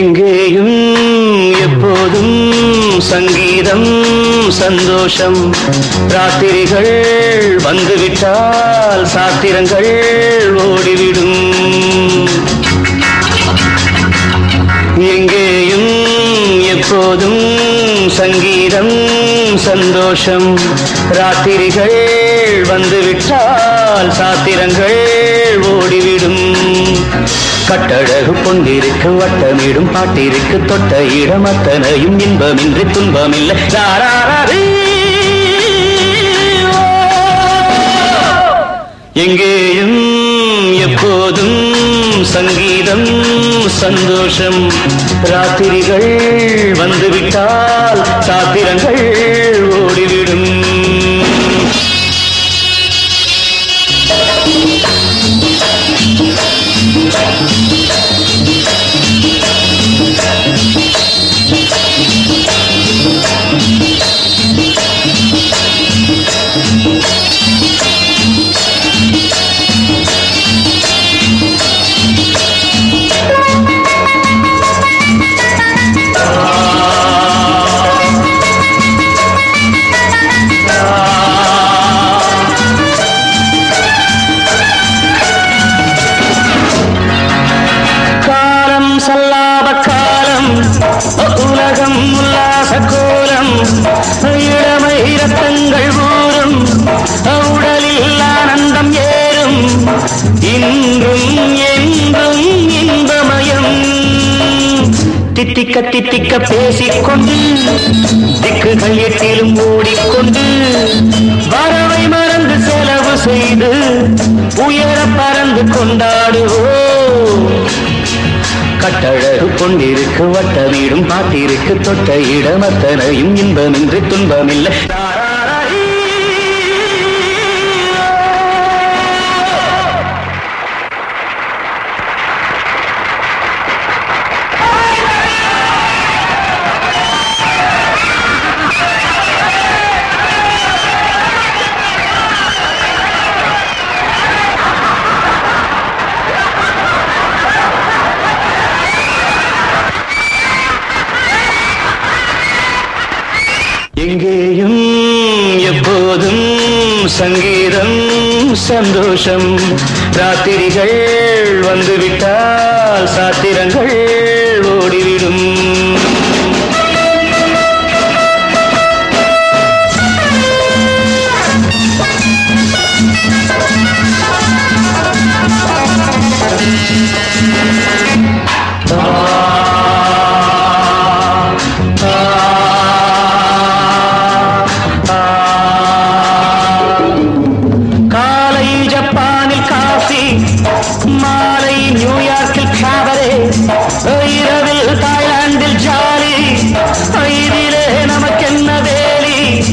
எங்கேயும் எப்போதும் சங்கீதம் சந்தோஷம். ராத்திரிகள் வந்துவிட்டால் சாத்திரங்கள் ஓடிவிடும். எங்கேயும் எப்போதும் சங்கீதம் சந்தோஷம். ராத்திரிகள் வந்துவிட்டால் சாத்திரங்கள் ஓடிவிடும். கட்டழகு கொண்டிருக்கு வட்டமிடும் பாட்டிருக்கு தொட்ட இடம் அத்தனையும் இன்பமின்றி துன்பமில்லை. எங்கேயும் எப்போதும் சங்கீதம் சந்தோஷம். ராத்திரிகள் வந்துவிட்டால் சாத்திரங்கள் தித்திக்க தித்திக்க பேசிக்கொண்டு திக்குகள் எட்டிலும் ஓடிக்கொண்டு வரவை மறந்து செலவு செய்து உயர பறந்து கொண்டாடுவோம் கட்டழகு கொண்டிருக்கு வட்ட வீடும் பாட்டிருக்கு தொட்ட இடம் அத்தனையும் இன்பமின்றி துன்பமில்லை. எங்கேயும் எப்போதும் சங்கீதம் சந்தோஷம். ராத்திரிகள் வந்துவிட்டால் சாத்திரங்கள் ஓடிவிடும். மாலை நியூயார்க்கில் காவலே. இரவில் தாய்லாந்தில் ஜாலி. இதிலே நமக்கென்ன வேலி?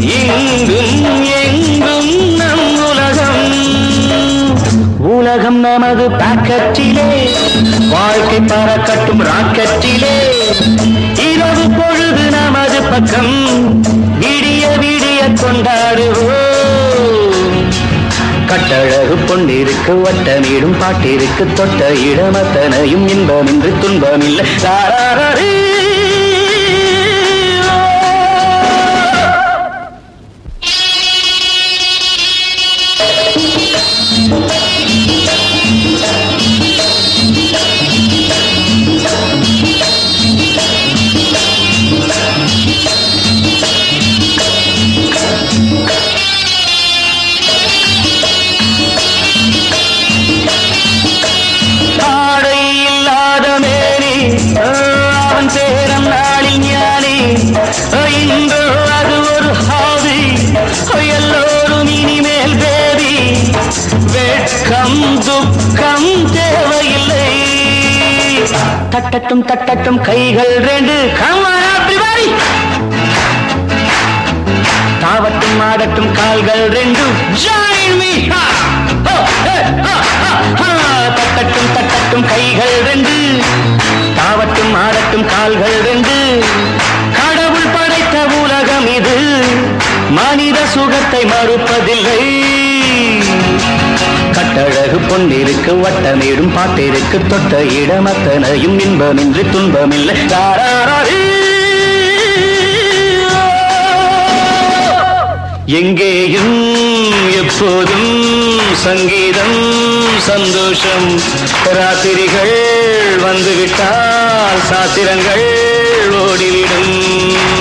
இங்கும் எங்கும் நம் உலகம். உலகம் நமது பாக்கெட்டிலே. வாழ்க்கை பறக்கட்டும் ராக்கெட்டிலே. இரவு பொழுது நமது பக்கம். விடிய விடிய கொண்டாடுவோம். கட்டழகு பொண்டிருக்கு வட்டமிடும் பாட்டிருக்கு தொட்ட இடமத்தனையும் இன்பமின்றி துன்பமில்லை. தட்டட்டும் தட்டட்டும் கைகள் ரெண்டு. கம்மாடி தாவட்டும் ஆடட்டும் கால்கள் ரெண்டு. தட்டட்டும் தட்டட்டும் கைகள் ரெண்டு. தாவட்டும் ஆடட்டும் கால்கள் ரெண்டு. கடவுள் படைத்த உலகம் இது. மனித சுகத்தை மறுப்பதில்லை. கட்டழகு பொன்னிருக்கு வட்டமேடும் தொட்ட இடமத்தனையும் இன்பமின்றி துன்பமில்லை. எங்கேயும் எப்போதும் சங்கீதம் சந்தோஷம். ராத்திரிகள் வந்துவிட்டால் சாத்திரங்கள் ஓடிவிடும்.